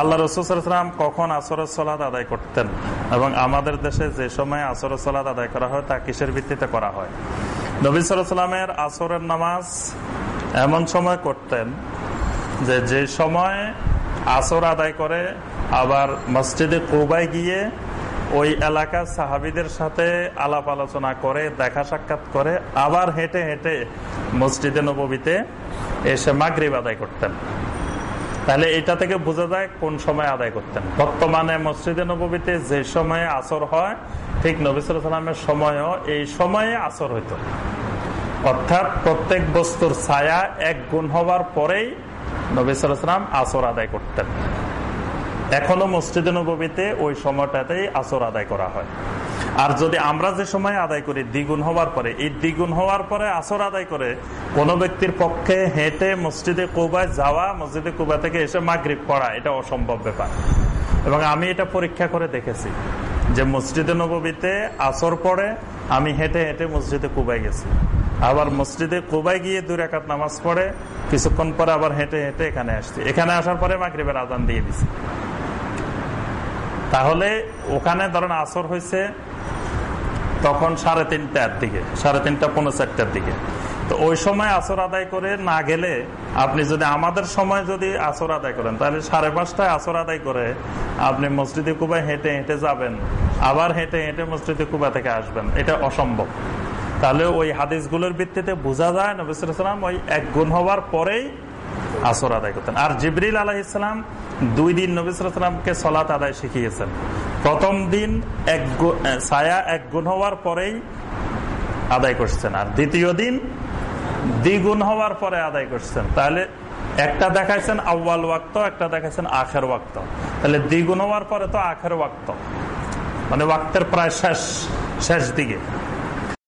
আল্লাহ রসুলাম কখন সলাদ আদায় করতেন এবং আমাদের দেশে যে সময় সলাদ আদায় করা হয়, তা কিসের ভিত্তিতে করা হয়? নবী সালামের আসরের নামাজ এমন সময় করতেন যে যে সময় আসর আদায় করে, আবার মসজিদে কৌবায় গিয়ে ওই এলাকার সাহাবিদের সাথে আলাপ আলোচনা করে, দেখা সাক্ষাৎ করে, আবার হেঁটে হেঁটে মসজিদে নবীতে এসে মাগরিব আদায় করতেন। তাহলে এটা থেকে বোঝা যায় কোন সময় আদায় করতেন। বর্তমানে মসজিদে নবীতে যে সময়ে আসর হয়, ঠিক নবিসামের সময়ও এই সময়ে আসর হইত। অর্থাৎ প্রত্যেক বস্তুর ছায়া এক গুণ হওয়ার পরেই নবিসাম আসর আদায় করতেন। এখনও মসজিদে নবীতে ওই সময়টাতেই আসর আদায় করা হয়। আর যদি আমরা যে সময় আদায় করি, দ্বিগুণ হওয়ার পরে, এই দ্বিগুণ হওয়ার পরে আসর আদায় করে, কোন ব্যক্তির পক্ষে হেঁটে মসজিদে কোবায় যাওয়া, মসজিদে কোবা থেকে এসে মাগরীব পড়া, এটা অসম্ভব ব্যাপার। এবং আমি এটা পরীক্ষা করে দেখেছি যে মসজিদে নবীতে আসর পড়ে, আমি হেঁটে হেঁটে মসজিদে কুবাই গেছি। আবার মসজিদে কুবাই গিয়ে দুই রেখাত নামাজ পড়ে, কিছুক্ষণ পরে আবার হেঁটে হেঁটে এখানে আসছি। এখানে আসার পরে মাগরীবের আদান দিয়ে দিছি। তাহলে ওখানে ধরেন আসর হয়েছে তখন সাড়ে তিনটার দিকে, সাড়ে তিনটা পনেরো চারটার দিকে। তো ওই সময় আসর আদায় করে না গেলে আপনি যদি আমাদের সময় যদি আসর আদায় করেন, তাহলে সাড়ে পাঁচটায় আসর আদায় করে আপনি মসজিদে কুবায় হেঁটে হেঁটে যাবেন, আবার হেঁটে হেঁটে মসজিদে কুবা থেকে আসবেন। এটা অসম্ভব। তাহলে ওই হাদিসগুলোর ভিত্তিতে বোঝা যায় নবিসাম ওই এক গুণ হওয়ার পরেই আসর আদায় করতেন। আর জিবরিল আলাহ ইসলাম দুই দিন নবিসামকে সলাত আদায় শিখিয়েছেন। প্রথম দিন এক ছায়া এক গুণ হওয়ার পরেই আদায় করছেন। আর দ্বিতীয় দিন দ্বিগুণ হওয়ার পরে আদায় করছেন। তাহলে একটা দেখাইছেন আউ্বাল ওয়াক্ত, একটা দেখাইছেন আখের ওয়াক্ত। তাহলে দ্বিগুণ হওয়ার পরে তো আখের ওয়াক্ত। মানে ওয়াক্তের প্রায় শেষ শেষ দিকে।